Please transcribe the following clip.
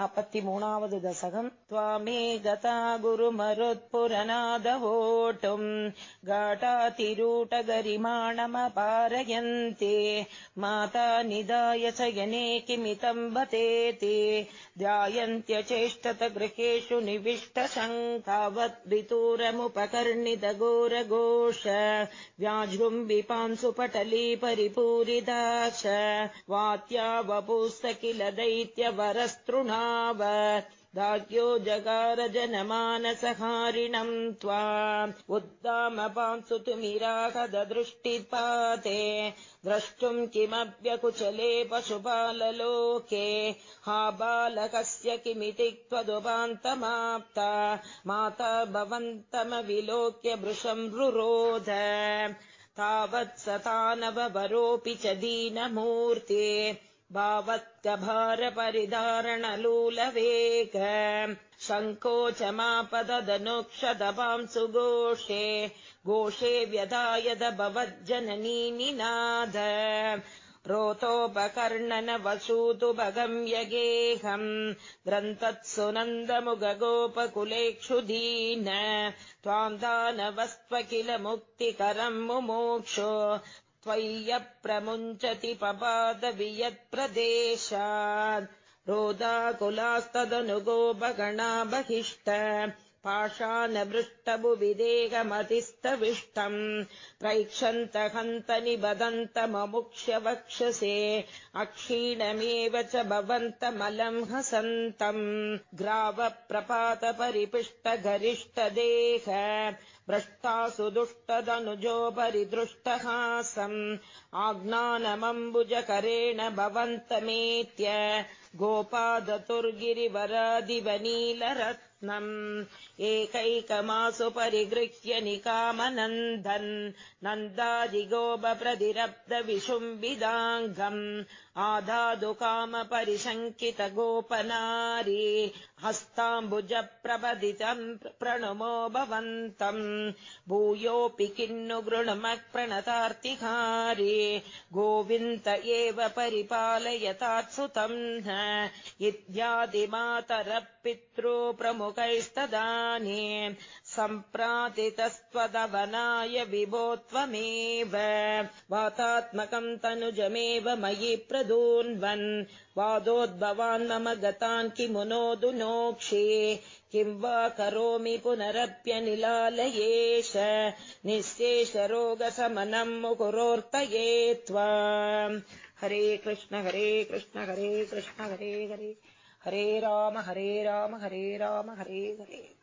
नापतिमूणावद् दशकम् त्वामे गता गुरुमरुत्पुरनादवोटुम् घाटातिरूटगरिमाणमपारयन्ते माता निदाय चयने किमितम् बतेति ध्यायन्त्यचेष्टत गृहेषु निविष्टशङ्कावद्वितूरमुपकर्णित घोरघोष व्याजृम्बिपांसुपटली परिपूरिता च वात्या वपुस्त किल दैत्यवरस्तृणाव दाज्यो जगार जनमानसहारिणम् त्वा उद्दामपांसुतुमिराहददृष्टिपाते। द्रष्टुम् किमव्यकुचले पशुपाललोके हा बालकस्य किमिति त्वदुपान्तमाप्ता। माता भवन्तमविलोक्य भृशम् रुरोध। तावत्सतानवरोऽपि च दीनमूर्ते भावत्कभारपरिधारणलोलवेग शङ्कोचमापदनुक्षदपांसु घोषे व्यधायद भवज्जननीनिनाद रोतोपकर्णन वसूतु भगम्यगेहम् ग्रन्थत्सु नन्दमुगगोपकुलेक्षुदीन त्वाम् दानवस्त्व किल मुक्तिकरम् मुमोक्षो त्वय्यप्रमुञ्चति पपादवियत्प्रदेशात् रोदाकुलास्तदनुगोपगणा बहिष्ट पाषाणभृष्टभुविदेहमतिस्तविष्टम् प्रैक्षन्त हन्त निबदन्तममुक्ष्य वक्षसे अक्षीणमेव च भवन्तमलम् हसन्तम् ग्रावप्रपात परिपिष्ट गरिष्ठ देह भ्रष्टासु दुष्टदनुजोपरि दृष्टहासम् आज्ञानमम्बुजकरेण भवन्तमेत्य गोपादतुर्गिरिवरादिवनीलरत्नम् एकैकमासु परिगृह्य निकामनन्दन् नन्दादिगोपप्रतिरब्धविशुम्बिदाङ्गम् आधादु कामपरिशङ्कित गोपनारी हस्ताम्बुजप्रपदितम् प्रणुमो भवन्तम् भूयोऽपि किन्नु गृणमः प्रणतार्तिहारी गोविन्द एव परिपालयतात्सुतम् इत्यादिमातरः पितृ प्रमुखैस्तदानी सम्प्रातितस्त्वदवनाय विभो त्वमेव। वातात्मकम् तनुजमेव मयि प्रदून्वन्। वादोद्भवान् मम गतान् किमुनोदु नोक्षे किम् वा करोमि पुनरप्यनिलालयेश निःशेषरोगशमनम् मुकुरोर्तये त्वा हरे कृष्ण हरे कृष्ण हरे कृष्ण हरे हरे। हरे राम हरे राम हरे राम हरे हरे